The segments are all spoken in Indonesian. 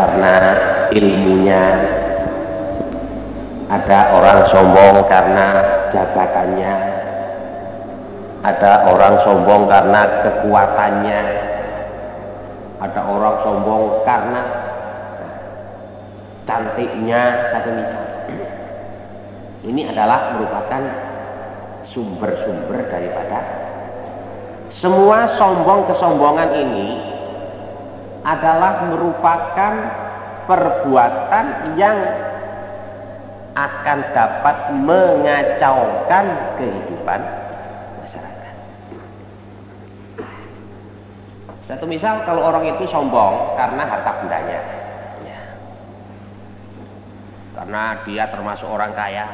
karena ilmunya. Ada orang sombong karena jabatannya. Ada orang sombong karena kekuatannya. Ada orang sombong karena cantiknya satu misal. Ini adalah merupakan sumber-sumber daripada semua sombong kesombongan ini adalah merupakan perbuatan yang akan dapat mengacaukan kehidupan masyarakat. Satu misal kalau orang itu sombong karena harta bendanya, ya. karena dia termasuk orang kaya,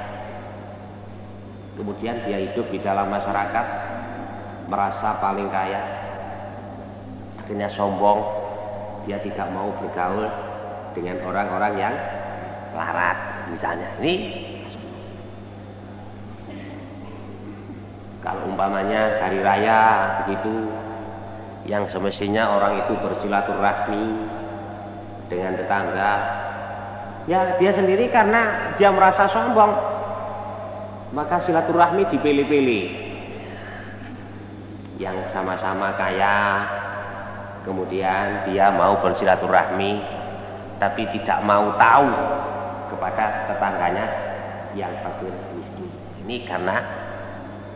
kemudian dia hidup di dalam masyarakat merasa paling kaya, akhirnya sombong, dia tidak mau bergaul dengan orang-orang yang larat misalnya. Ini kalau umpamanya hari raya begitu yang semestinya orang itu bersilaturahmi dengan tetangga ya dia sendiri karena dia merasa sombong maka silaturahmi dipilih-pilih. Yang sama-sama kaya kemudian dia mau bersilaturahmi tapi tidak mau tahu kepada tetangganya yang fakir miskin. Ini karena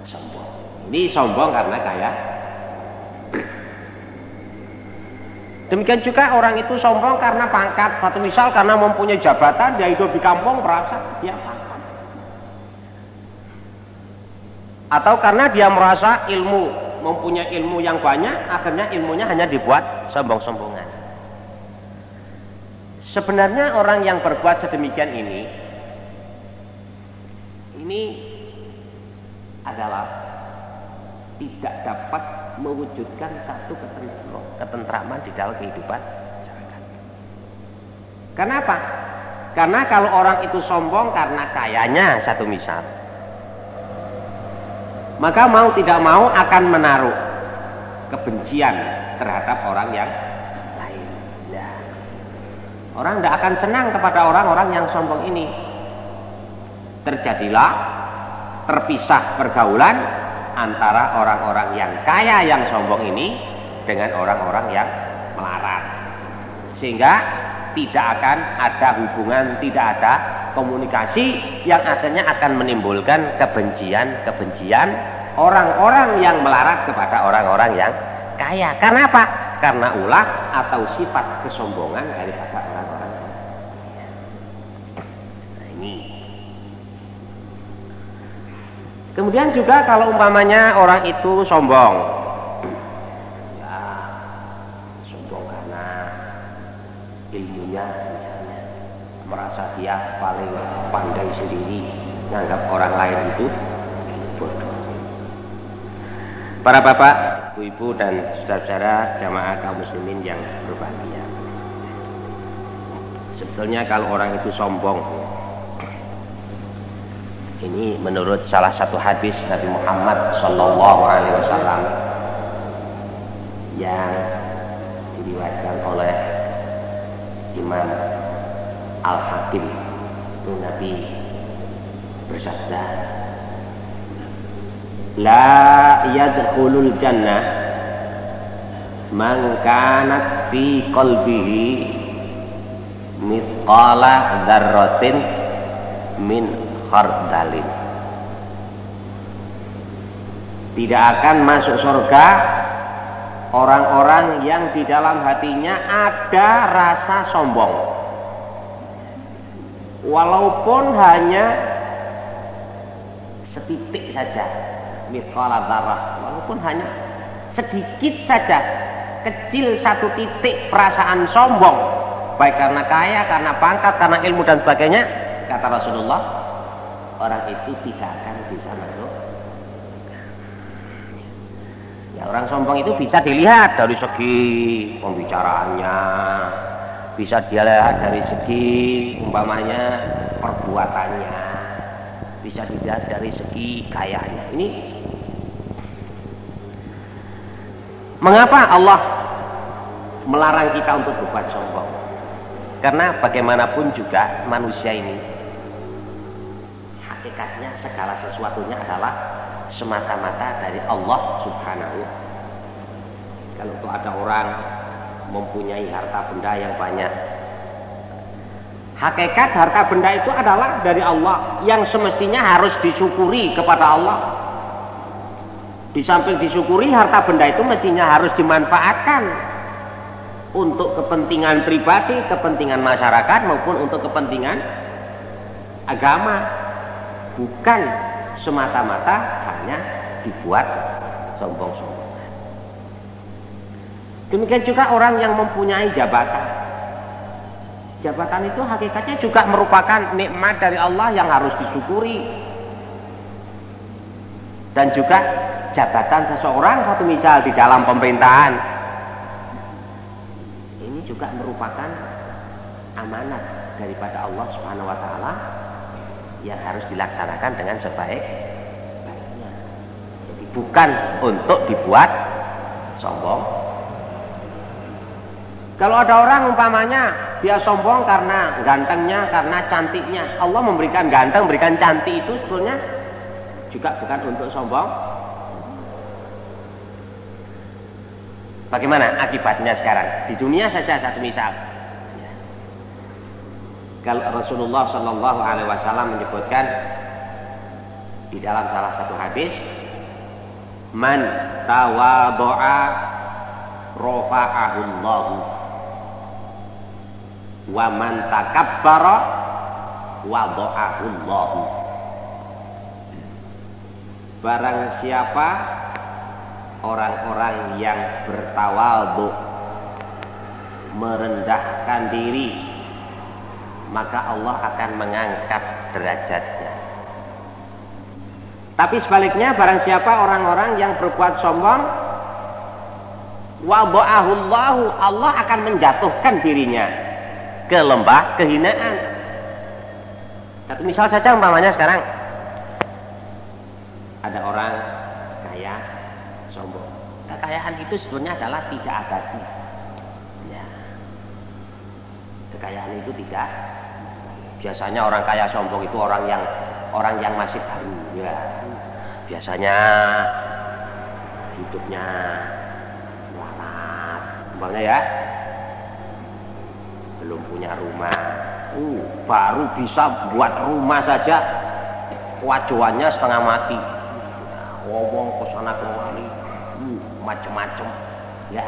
sombong. Ini sombong karena kaya. Demikian juga orang itu sombong karena pangkat. Satu misal karena mempunyai jabatan, dia hidup di kampung merasa dia pangkat. Atau karena dia merasa ilmu, mempunyai ilmu yang banyak, akhirnya ilmunya hanya dibuat sombong-sombongan. Sebenarnya orang yang berbuat sedemikian ini ini adalah tidak dapat mewujudkan satu ketentraman di dalam kehidupan. Kenapa? Karena kalau orang itu sombong karena kayanya satu misal, maka mau tidak mau akan menaruh kebencian terhadap orang yang Orang tidak akan senang kepada orang-orang yang sombong ini. Terjadilah terpisah pergaulan antara orang-orang yang kaya yang sombong ini dengan orang-orang yang melarat. Sehingga tidak akan ada hubungan, tidak ada komunikasi yang akhirnya akan menimbulkan kebencian-kebencian orang-orang yang melarat kepada orang-orang yang kaya. Karena apa? Karena ulah atau sifat kesombongan daripada Kemudian juga kalau umpamanya orang itu sombong, ya sombong karena ilmunya misalnya merasa dia paling pandai sendiri, menganggap orang lain itu bodoh. Para bapak, ibu-ibu dan saudara-saudara jamaah kaum muslimin yang berbahagia. Sebetulnya kalau orang itu sombong, ini menurut salah satu hadis Nabi Muhammad Sallallahu Alaihi Wasallam yang diriwayatkan oleh Imam Al Hakim itu Nabi bersabda La yadkhulul jannah man kanat fi qalbihi mithqala dzarratin min khardalin. Tidak akan masuk surga orang-orang yang di dalam hatinya ada rasa sombong. Walaupun hanya setitik saja mithqala dzarrah. Walaupun hanya sedikit saja kecil satu titik perasaan sombong. Baik karena kaya, karena pangkat, karena ilmu dan sebagainya kata Rasulullah orang itu tidak akan bisa masuk. Ya orang sombong itu bisa dilihat dari segi pembicaraannya bisa dilihat dari segi umpamanya perbuatannya bisa dilihat dari segi kayanya ini mengapa Allah melarang kita untuk berbuat sombong? Karena bagaimanapun juga manusia ini hakikatnya segala sesuatunya adalah semata-mata dari Allah Subhanahu. Kalau tuh ada orang mempunyai harta benda yang banyak hakikat harta benda itu adalah dari Allah yang semestinya harus disyukuri kepada Allah di samping disyukuri harta benda itu mestinya harus dimanfaatkan untuk kepentingan pribadi, kepentingan masyarakat maupun untuk kepentingan agama. Bukan semata-mata hanya dibuat sombong-sombong demikian juga orang yang mempunyai jabatan. Jabatan itu hakikatnya juga merupakan nikmat dari Allah yang harus disyukuri. Dan juga jabatan seseorang satu misal di dalam pemerintahan ini juga merupakan amanat daripada Allah Subhanahu wa taala yang harus dilaksanakan dengan sebaik-baiknya. Jadi bukan untuk dibuat sombong. Kalau ada orang umpamanya dia sombong karena gantengnya, karena cantiknya. Allah memberikan ganteng, memberikan cantik itu sebetulnya juga bukan untuk sombong. Bagaimana akibatnya sekarang? Di dunia saja satu misal. Kalau Rasulullah Shallallahu Alaihi Wasallam menyebutkan di dalam salah satu hadis, man tawadoa rofa'ahullahu wa man takabbara wado'ahullahu barang siapa orang-orang yang bertawaldu merendahkan diri maka Allah akan mengangkat derajatnya. Tapi sebaliknya barang siapa orang-orang yang berbuat sombong wada'ahullahu Allah akan menjatuhkan dirinya ke lembah kehinaan. Satu misal saja umpamanya sekarang ada orang kaya sombong. Kekayaan itu sebenarnya adalah tidak abadi. Ya. Kekayaan itu tidak biasanya orang kaya sombong itu orang yang orang yang masih baru ya biasanya hidupnya melarat umpamanya ya belum punya rumah uh, baru bisa buat rumah saja wajuannya setengah mati ngomong ke sana kemari macem-macem ya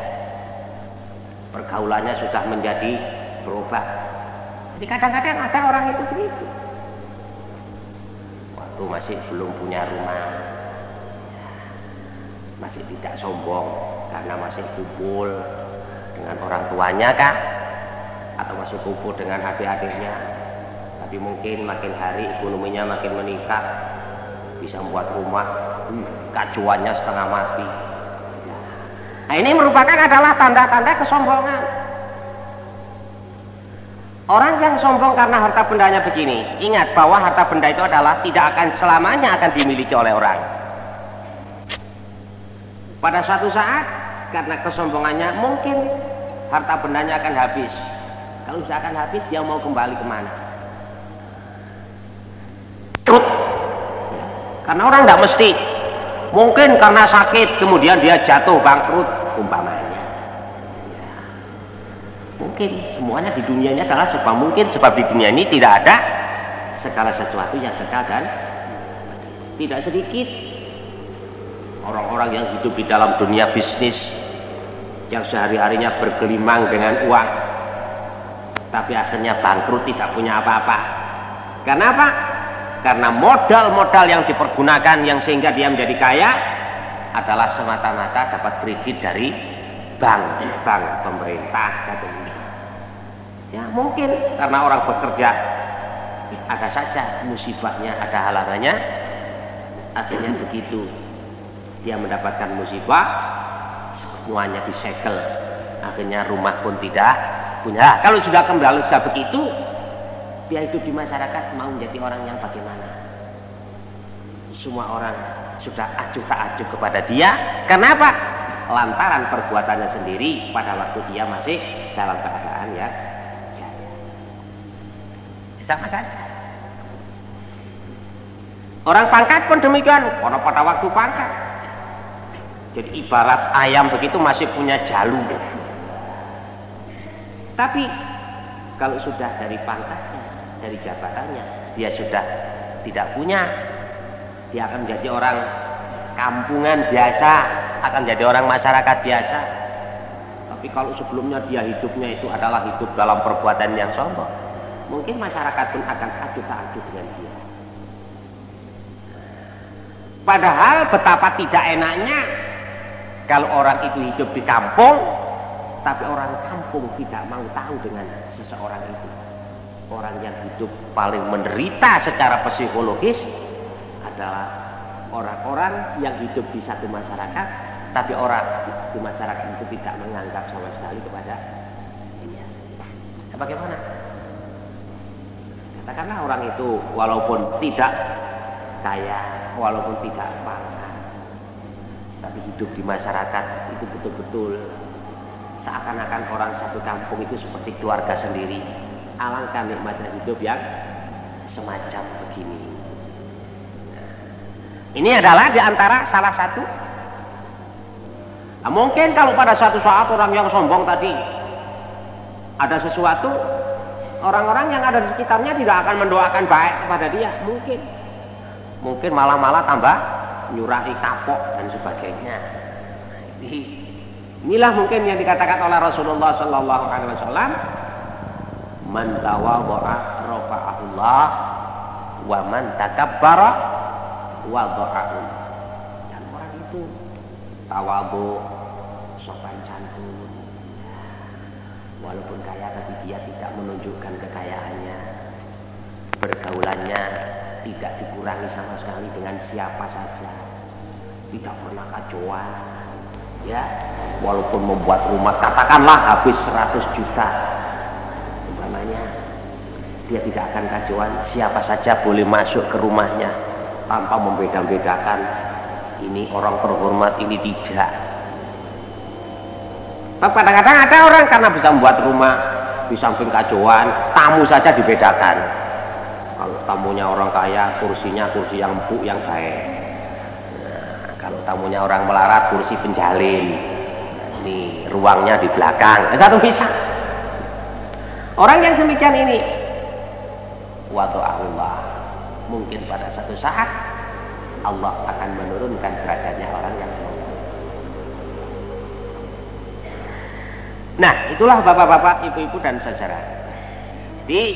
pergaulannya sudah menjadi berubah jadi kadang-kadang ada orang itu begitu. Waktu masih belum punya rumah, masih tidak sombong karena masih kumpul dengan orang tuanya kah? Atau masih kumpul dengan adik-adiknya? Tapi mungkin makin hari ekonominya makin meningkat, bisa membuat rumah, hmm, kacuannya setengah mati. Nah ini merupakan adalah tanda-tanda kesombongan. Orang yang sombong karena harta bendanya begini, ingat bahwa harta benda itu adalah tidak akan selamanya akan dimiliki oleh orang. Pada suatu saat, karena kesombongannya mungkin harta bendanya akan habis. Kalau sudah akan habis, dia mau kembali ke mana? Karena orang tidak mesti. Mungkin karena sakit, kemudian dia jatuh bangkrut, umpamanya. Mungkin semuanya di dunia ini adalah sebab mungkin sebab di dunia ini tidak ada segala sesuatu yang kekal dan tidak sedikit. Orang-orang yang hidup di dalam dunia bisnis yang sehari-harinya bergelimang dengan uang tapi akhirnya bangkrut tidak punya apa-apa. Karena apa? karena modal-modal yang dipergunakan yang sehingga dia menjadi kaya adalah semata-mata dapat kredit dari bank, bank pemerintah katanya Ya mungkin karena orang bekerja ada saja musibahnya, ada halangannya, akhirnya begitu dia mendapatkan musibah, semuanya disegel, akhirnya rumah pun tidak punya. Kalau sudah kembali sudah begitu, dia hidup di masyarakat mau menjadi orang yang bagaimana? Semua orang sudah acuh tak acuh kepada dia. Kenapa? Lantaran perbuatannya sendiri pada waktu dia masih dalam keadaan ya Sama saja. Orang pangkat pun demikian, karena pada waktu pangkat. Jadi ibarat ayam begitu masih punya jalur. Tapi kalau sudah dari pangkatnya, dari jabatannya, dia sudah tidak punya. Dia akan menjadi orang kampungan biasa, akan jadi orang masyarakat biasa. Tapi kalau sebelumnya dia hidupnya itu adalah hidup dalam perbuatan yang sombong, mungkin masyarakat pun akan adu tak adu dengan dia. Padahal betapa tidak enaknya kalau orang itu hidup di kampung, tapi orang kampung tidak mau tahu dengan seseorang itu. Orang yang hidup paling menderita secara psikologis adalah orang-orang yang hidup di satu masyarakat, tapi orang di masyarakat itu tidak menganggap sama sekali kepada dia. Ya, bagaimana? Katakanlah orang itu walaupun tidak kaya walaupun tidak pangkat tapi hidup di masyarakat itu betul-betul seakan-akan orang satu kampung itu seperti keluarga sendiri alangkah nikmatnya hidup yang semacam begini ini adalah di antara salah satu. Nah, mungkin kalau pada suatu saat orang yang sombong tadi ada sesuatu orang-orang yang ada di sekitarnya tidak akan mendoakan baik kepada dia. Mungkin. Mungkin malah-malah tambah nyurai kapok dan sebagainya. inilah mungkin yang dikatakan oleh Rasulullah Sallallahu Alaihi Wasallam, man tawadha'a rafa'ahullah wa man takabbara wadha'ahu. Dan orang itu tawadhu sopan santun. Walaupun kaya tapi dia tidak menunjukkan kekayaannya. Pergaulannya tidak dikurangi sama sekali dengan siapa saja tidak pernah kacauan ya walaupun membuat rumah katakanlah habis 100 juta umpamanya dia tidak akan kacauan siapa saja boleh masuk ke rumahnya tanpa membeda-bedakan ini orang terhormat ini tidak. Kadang-kadang ada orang karena bisa membuat rumah di samping kacauan tamu saja dibedakan. Kalau tamunya orang kaya kursinya kursi yang empuk yang baik. Nah, kalau tamunya orang melarat kursi penjalin. Ini ruangnya di belakang. Nah, satu bisa. Orang yang demikian ini waktu Allah mungkin pada satu saat Allah akan menurunkan derajatnya orang yang sombong nah itulah bapak-bapak ibu-ibu dan saudara. Di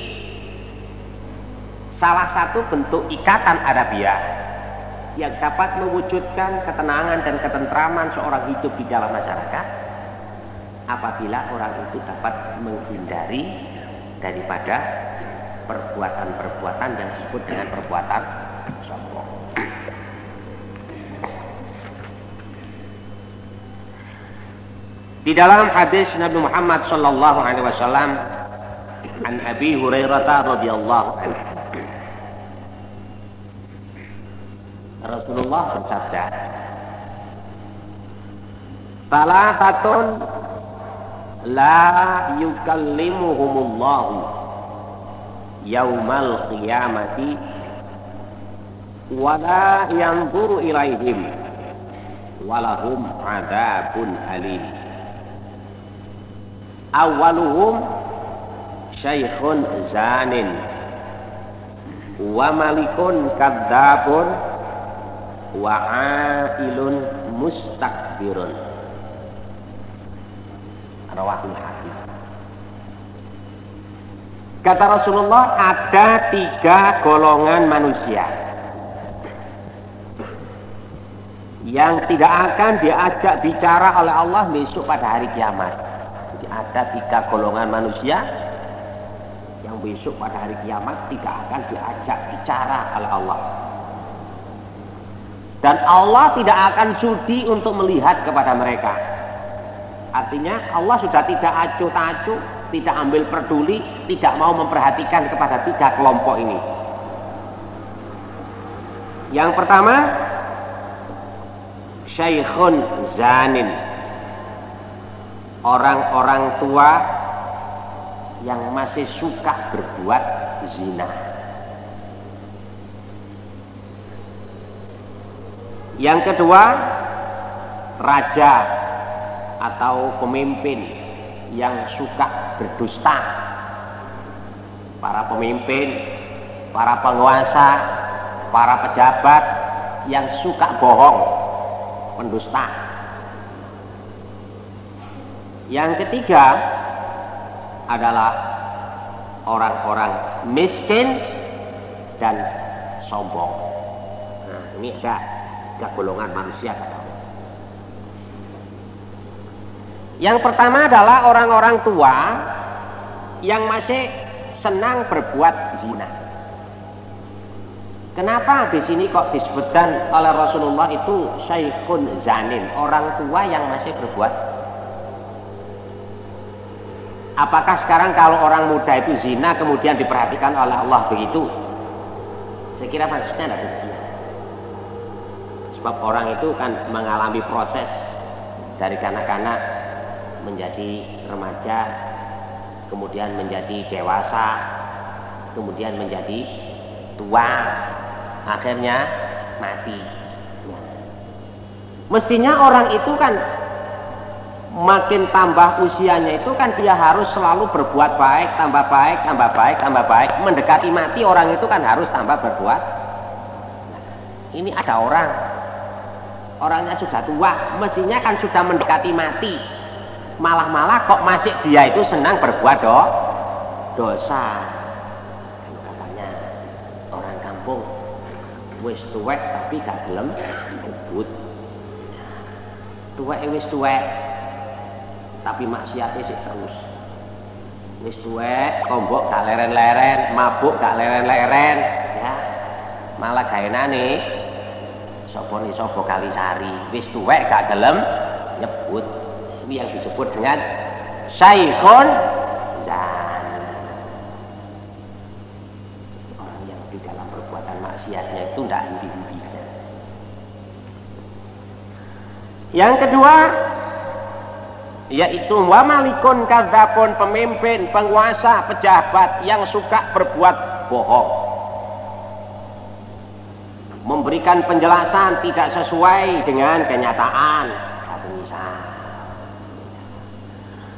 salah satu bentuk ikatan Arabia yang dapat mewujudkan ketenangan dan ketentraman seorang hidup di dalam masyarakat apabila orang itu dapat menghindari daripada perbuatan-perbuatan yang disebut dengan perbuatan sombong. Di dalam hadis Nabi Muhammad sallallahu alaihi wasallam an Abi Hurairah radhiyallahu anhu Rasulullah bersabda Salatatun la yukallimuhumullahu yaumal qiyamati wala yanzuru ilaihim walahum adabun alim. Awaluhum syaikhun zanin wa malikun kadzabun wa ailun mustakbirun rawahul hakim kata Rasulullah ada tiga golongan manusia. Yang tidak akan diajak bicara oleh Allah besok pada hari kiamat. Jadi ada tiga golongan manusia yang besok pada hari kiamat tidak akan diajak bicara oleh Allah. Dan Allah tidak akan sudi untuk melihat kepada mereka. Artinya Allah sudah tidak acuh tacu, tidak ambil peduli, tidak mau memperhatikan kepada tiga kelompok ini. Yang pertama, Syekhun Zanin. Orang-orang tua yang masih suka berbuat zina. Yang kedua, raja atau pemimpin yang suka berdusta. Para pemimpin, para penguasa, para pejabat yang suka bohong, pendusta. Yang ketiga adalah orang-orang miskin dan sombong. Nah, ini ada tiga golongan manusia kata Yang pertama adalah orang-orang tua yang masih senang berbuat zina. Kenapa di sini kok disebutkan oleh Rasulullah itu syaikhun zanin, orang tua yang masih berbuat? Apakah sekarang kalau orang muda itu zina kemudian diperhatikan oleh Allah begitu? Saya kira maksudnya tidak demikian. Sebab orang itu kan mengalami proses dari kanak-kanak menjadi remaja, kemudian menjadi dewasa, kemudian menjadi tua, akhirnya mati. Mestinya orang itu kan makin tambah usianya itu kan dia harus selalu berbuat baik, tambah baik, tambah baik, tambah baik. Mendekati mati orang itu kan harus tambah berbuat. Ini ada orang, orangnya sudah tua, mestinya kan sudah mendekati mati. Malah-malah kok masih dia itu senang berbuat do, dosa. Katanya orang kampung wis tuwek tapi gak gelem nyebut tuwek wis tuwek tapi maksiatnya sih terus. Wis tuwek tombok gak leren-leren mabuk gak leren-leren ya. Malah gaenane sapa ni sapa kali sari wis tuwek gak gelem ini yang disebut dengan saikhun itu tidak henti-hentinya. Yang kedua yaitu wamalikun kadzabun pemimpin, penguasa, pejabat yang suka berbuat bohong. Memberikan penjelasan tidak sesuai dengan kenyataan. Satu misal.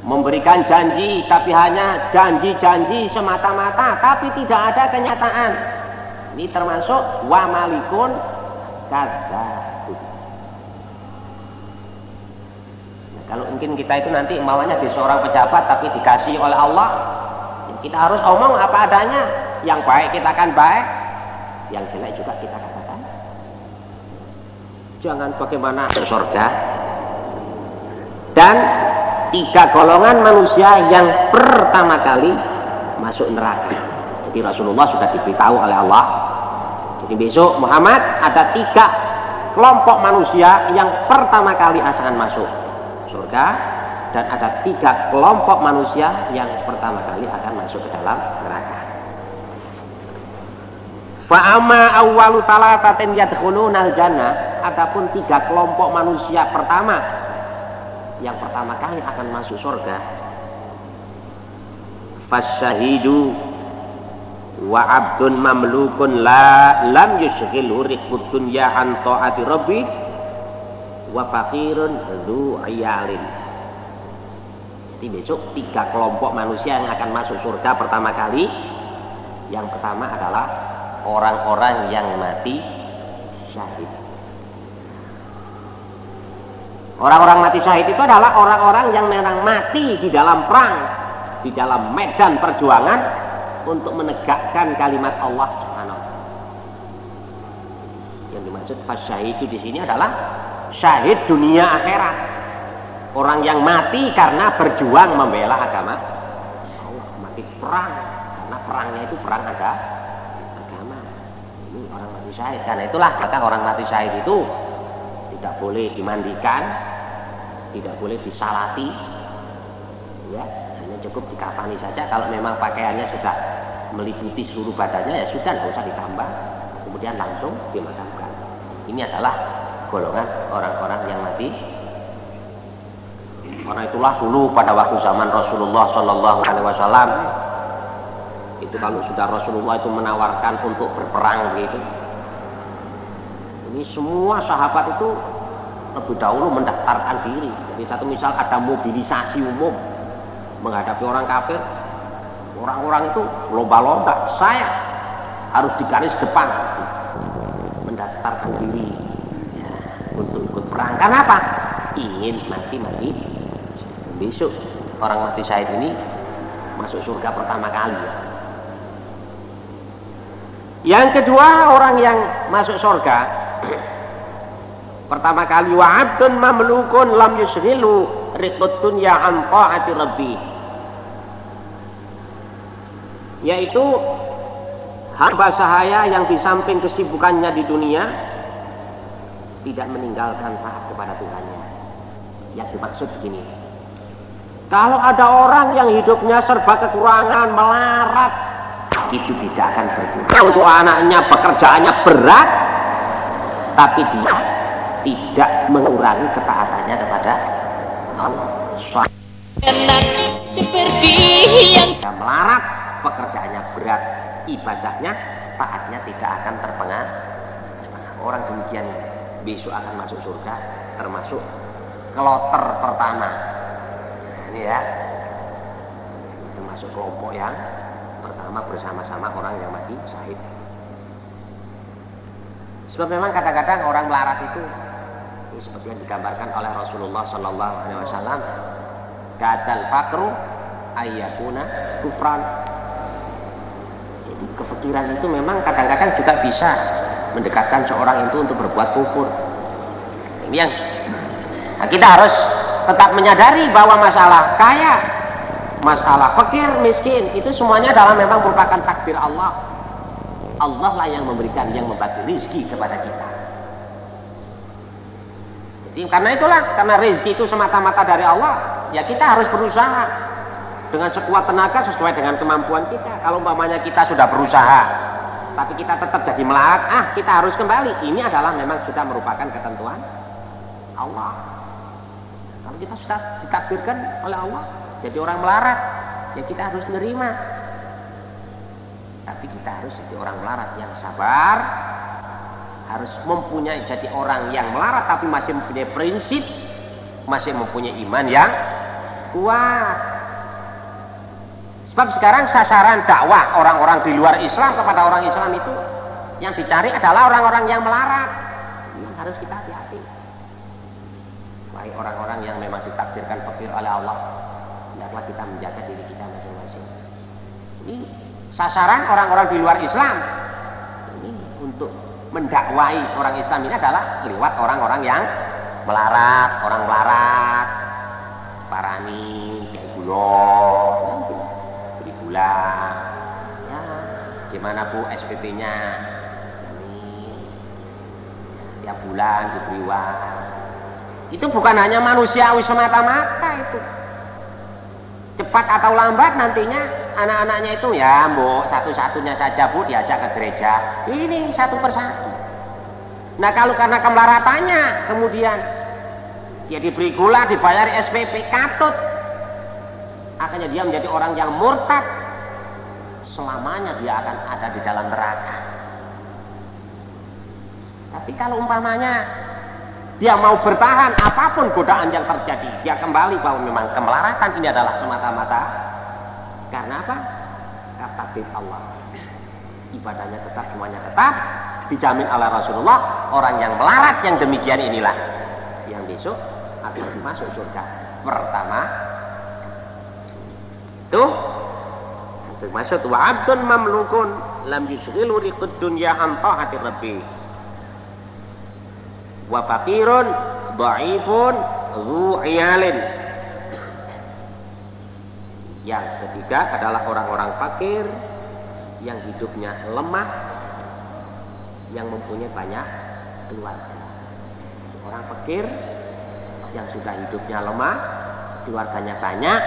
Memberikan janji tapi hanya janji-janji semata-mata tapi tidak ada kenyataan ini termasuk wa malikun kadzabun. Nah, kalau mungkin kita itu nanti maunya di seorang pejabat tapi dikasih oleh Allah, kita harus omong apa adanya. Yang baik kita akan baik, yang jelek juga kita katakan. Jangan bagaimana surga. Dan tiga golongan manusia yang pertama kali masuk neraka. Jadi Rasulullah sudah diberitahu oleh Allah jadi besok Muhammad ada tiga kelompok manusia yang pertama kali akan masuk surga dan ada tiga kelompok manusia yang pertama kali akan masuk ke dalam neraka. Fa'ama awwalu talatatin yadkhulunal jannah Adapun tiga kelompok manusia pertama Yang pertama kali akan masuk surga Fasyahidu wa abdun mamlukun la lam yushghilhu riqud dunya an taati rabbi wa faqirun dzu iyalin. Jadi besok tiga kelompok manusia yang akan masuk surga pertama kali. Yang pertama adalah orang-orang yang mati syahid orang-orang mati syahid itu adalah orang-orang yang memang mati di dalam perang di dalam medan perjuangan untuk menegakkan kalimat Allah Subhanahu Yang dimaksud fasyahid itu di sini adalah syahid dunia akhirat. Orang yang mati karena berjuang membela agama Allah, mati perang karena perangnya itu perang ada agama. Ini orang mati syahid. Karena itulah maka orang mati syahid itu tidak boleh dimandikan, tidak boleh disalati, ya hanya cukup dikafani saja. Kalau memang pakaiannya sudah meliputi seluruh badannya ya sudah nggak usah ditambah. Kemudian langsung dimakamkan. Ini adalah golongan orang-orang yang mati. Karena itulah dulu pada waktu zaman Rasulullah Shallallahu Alaihi Wasallam itu kalau sudah Rasulullah itu menawarkan untuk berperang gitu ini semua sahabat itu lebih dahulu mendaftarkan diri. Jadi satu misal ada mobilisasi umum menghadapi orang kafir orang-orang itu lomba-lomba saya harus di garis depan. Mendaftarkan diri ya, untuk ikut perang. Kenapa ingin mati-mati. Besok orang mati syahid ini masuk surga pertama kali ya. Yang kedua orang yang masuk surga pertama kali wa abdun mamlukun lam yusghilu riqud dunya an ta'ati rabbi. Yaitu hamba sahaya yang di samping kesibukannya di dunia tidak meninggalkan taat kepada Tuhannya. Yang dimaksud begini kalau ada orang yang hidupnya serba kekurangan, melarat, itu tidak akan berguna. Untuk anaknya pekerjaannya berat, tapi dia tidak mengurangi ketaatannya kepada Allah. Seperti yang melarat, pekerjaannya berat, ibadahnya, taatnya tidak akan terpengaruh. Orang demikian besok akan masuk surga, termasuk kloter pertama ini ya termasuk kelompok yang pertama bersama-sama orang yang mati syahid sebab memang kadang-kadang orang melarat itu ini seperti yang digambarkan oleh Rasulullah Sallallahu Alaihi Wasallam kadal fakru ayakuna kufran jadi kefikiran itu memang kadang-kadang juga bisa mendekatkan seorang itu untuk berbuat kufur ini yang nah, kita harus tetap menyadari bahwa masalah kaya, masalah fakir, miskin itu semuanya adalah memang merupakan takdir Allah. Allah lah yang memberikan, yang membagi rizki kepada kita. Karena itulah, karena rizki itu semata-mata dari Allah, ya kita harus berusaha dengan sekuat tenaga sesuai dengan kemampuan kita. Kalau umpamanya kita sudah berusaha, tapi kita tetap jadi melarat, ah kita harus kembali. Ini adalah memang sudah merupakan ketentuan Allah kita sudah ditakdirkan oleh Allah jadi orang melarat ya kita harus menerima tapi kita harus jadi orang melarat yang sabar harus mempunyai jadi orang yang melarat tapi masih mempunyai prinsip masih mempunyai iman yang kuat. Sebab sekarang sasaran dakwah orang-orang di luar Islam kepada orang Islam itu yang dicari adalah orang-orang yang melarat. Yang harus kita hati-hati. Wahai orang-orang yang memang ditakdirkan fakir oleh Allah hendaklah kita menjaga diri kita masing-masing. Ini sasaran orang-orang di luar Islam mendakwai orang Islam ini adalah lewat orang-orang yang melarat orang melarat. Parani kayak gula beri gula. Ya gimana bu SPP nya ini tiap bulan diberi uang. Itu bukan hanya manusiawi semata-mata itu. Cepat atau lambat nantinya anak-anaknya itu ya bu satu-satunya saja bu diajak ke gereja. Ini satu persatu. Nah kalau karena kemlaratannya kemudian ya diberi gula dibayar SPP katut. Akhirnya dia menjadi orang yang murtad. Selamanya dia akan ada di dalam neraka. Tapi kalau umpamanya dia mau bertahan apa pun godaan yang terjadi dia kembali bahwa memang kemelaratan ini adalah semata-mata karena apa? karena takdir Allah. Ibadahnya tetap semuanya tetap. Dijamin oleh Rasulullah orang yang melarat yang demikian inilah. Yang besok akan masuk surga. Pertama tuh maksud wa abdun mamlukun lam yusghilu riqud dunya an ta'ati rabbih wa fakirun dhaifun zu yang ketiga adalah orang-orang fakir yang hidupnya lemah yang mempunyai banyak keluarga. Orang fakir yang sudah hidupnya lemah keluarganya banyak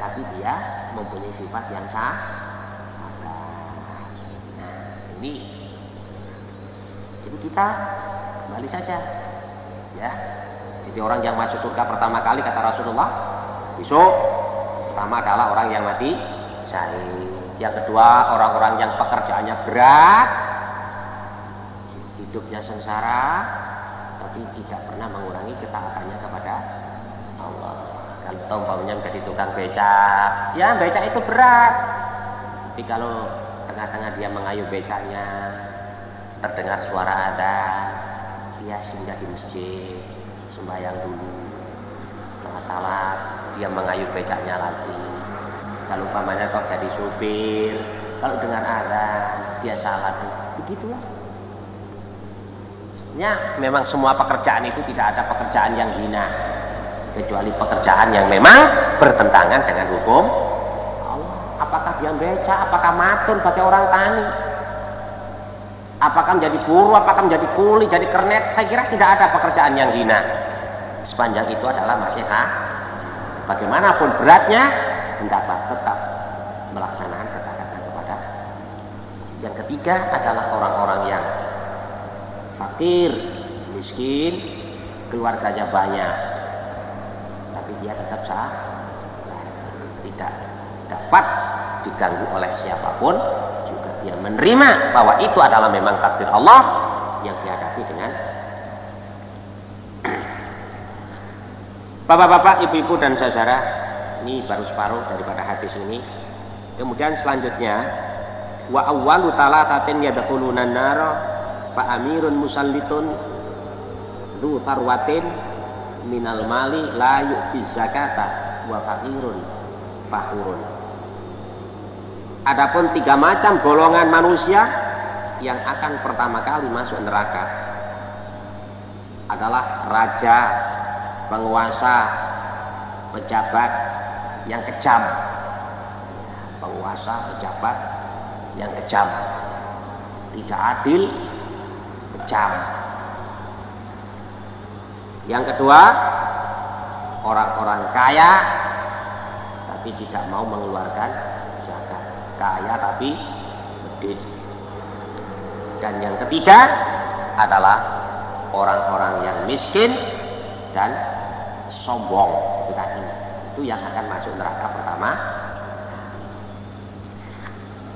tapi dia mempunyai sifat yang sah nah ini. Jadi kita kembali saja ya. Jadi orang yang masuk surga pertama kali kata Rasulullah besok pertama adalah orang yang mati syahid Yang kedua, orang-orang yang pekerjaannya berat, hidupnya sengsara, tapi tidak pernah mengurangi ketaatannya kepada Allah. Kalau tombongnya menjadi tukang beca, ya beca itu berat. Tapi kalau tengah-tengah dia mengayuh becanya, terdengar suara ada, dia singgah di masjid, sembahyang dulu, setelah salat dia mengayuh becanya lagi. Kalau umpamanya kok jadi supir, kalau dengar azan dia salat, begitulah. Ya, memang semua pekerjaan itu tidak ada pekerjaan yang hina kecuali pekerjaan yang memang bertentangan dengan hukum Allah. Apakah dia beca, apakah matun bagi orang tani? Apakah menjadi buruh, apakah menjadi kuli, jadi kernet? Saya kira tidak ada pekerjaan yang hina. Sepanjang itu adalah masih hak. Bagaimanapun beratnya, mendapat tetap melaksanakan ketaatan kepada. Yang ketiga adalah orang-orang yang fakir, miskin, keluarganya banyak, tapi dia tetap sah, tidak dapat diganggu oleh siapa pun, juga dia menerima bahwa itu adalah memang takdir Allah yang dihadapi dengan Bapak-bapak, ibu-ibu dan saudara, ini baru separuh daripada hadis ini. Kemudian selanjutnya, wa awwalu talatatin yadkhuluna nara fa amirun musallitun tarwatin minal mali la yu'ti zakata wa fakirun fakhurun Adapun tiga macam golongan manusia yang akan pertama kali masuk neraka adalah raja, penguasa, pejabat yang kejam. Penguasa, pejabat yang kejam. Tidak adil, jam. Yang kedua, orang-orang kaya tapi tidak mau mengeluarkan zakat. Kaya tapi medit. Dan yang ketiga adalah orang-orang yang miskin dan sombong itu tadi. Itu yang akan masuk neraka pertama.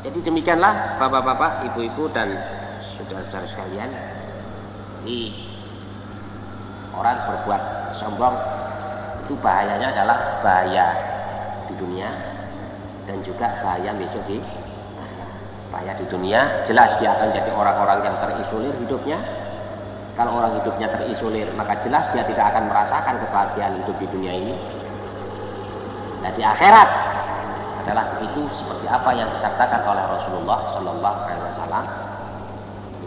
Jadi demikianlah bapak-bapak, ibu-ibu dan saudara-saudara sekalian jadi orang berbuat sombong itu bahayanya adalah bahaya di dunia dan juga bahaya besok di bahaya di dunia jelas dia akan jadi orang-orang yang terisolir hidupnya kalau orang hidupnya terisolir maka jelas dia tidak akan merasakan kebahagiaan hidup di dunia ini. Nah di akhirat adalah begitu seperti apa yang dikatakan oleh Rasulullah Shallallahu Alaihi Wasallam.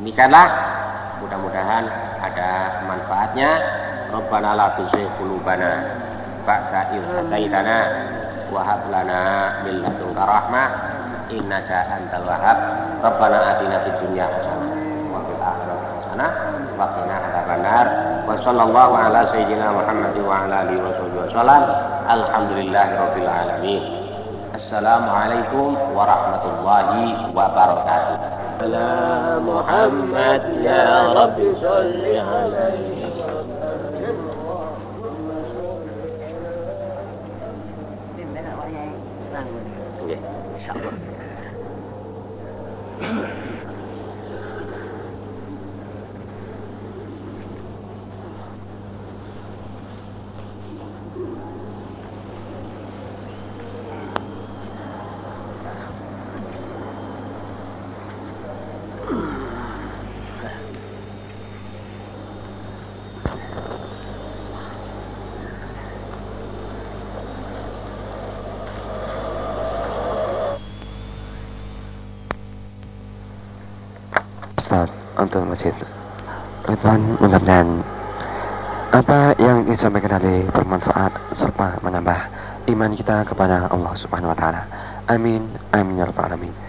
Demikianlah mudah-mudahan ada manfaatnya. Rabbana la tuzigh qulubana ba'da idh hadaitana wa lana min ladunka rahmah. Innaka antal wahhab. Rabbana atina fid dunya hasanah wa fil akhirati hasanah wa qina adzabannar wa sallallahu ala sayyidina Muhammad wa ala alihi wa sahbihi wasallam alhamdulillahi rabbil alamin Assalamualaikum warahmatullahi wabarakatuh على محمد يا رب صل عليه untuk masjid Ridwan mudah-mudahan apa yang disampaikan tadi bermanfaat serta menambah iman kita kepada Allah Subhanahu wa taala. Amin. Amin ya rabbal alamin.